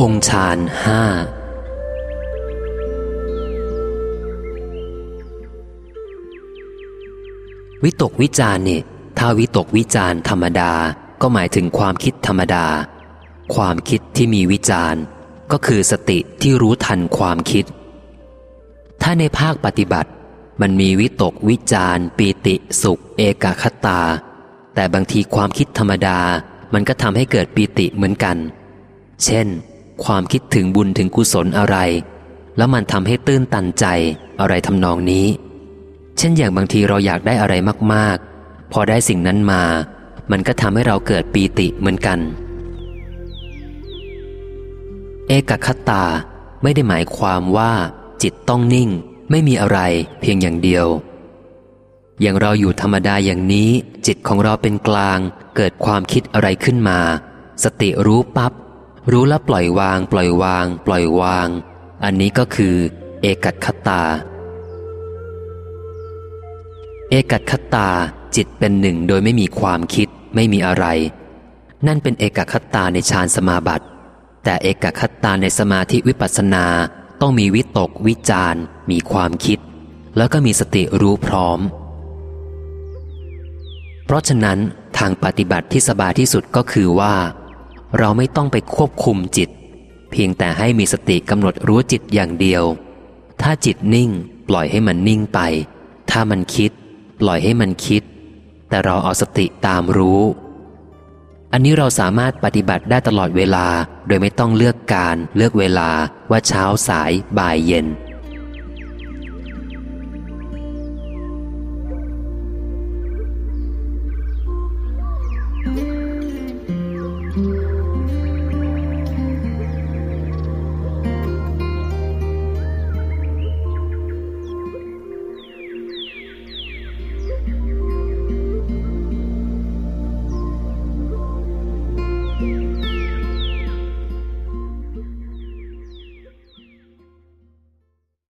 องค์ฌานห้าวิตกวิจารเนี่ยถ้าวิตกวิจารธรรมดาก็หมายถึงความคิดธรรมดา ความคิดที่มีวิจารก็คือสติที่รู้ทันความคิด ถ้าในภาคปฏิบัติ มันมีวิตกวิจารปีติสุข เอกคตา แต่บางทีความคิดธรรมดา มันก็ทำให้เกิดปีติเหมือนกัน เช่น ความคิดถึงบุญถึงกุศลอะไร แล้วมันทำให้ตื้นตันใจอะไรทำนองนี้ เช่นอย่างบางทีเราอยากได้อะไรมากๆ พอได้สิ่งนั้นมา มันก็ทำให้เราเกิดปีติเหมือนกัน เอกคตาไม่ได้หมายความว่าจิตต้องนิ่งไม่มีอะไรเพียงอย่างเดียว อย่างเราอยู่ธรรมดาอย่างนี้ จิตของเราเป็นกลาง เกิดความคิดอะไรขึ้นมา สติรู้ปับ๊บ รู้แล้วปล่อยวาง ปล่อยวาง ปล่อยวาง อันนี้ก็คือ เอกัคตา เอกัคตาจิตเป็นหนึ่งโดยไม่มีความคิดไม่มีอะไร นั่นเป็นเอกคตาในฌานสมาบัติ แต่เอกคตาในสมาธิวิปัสสนาต้องมีวิตกวิจารมีความคิด แล้วก็มีสติรู้พร้อม เพราะฉะนั้นทางปฏิบัติที่สบายที่สุดก็คือว่า เราไม่ต้องไปควบคุมจิต เพียงแต่ให้มีสติกำหนดรู้จิตอย่างเดียว ถ้าจิตนิ่ง ปล่อยให้มันนิ่งไป ถ้ามันคิด ปล่อยให้มันคิด แต่เราเอาสติตามรู้ อันนี้เราสามารถปฏิบัติได้ตลอดเวลา โดยไม่ต้องเลือกการเลือกเวลาว่าเช้าสายบ่ายเย็น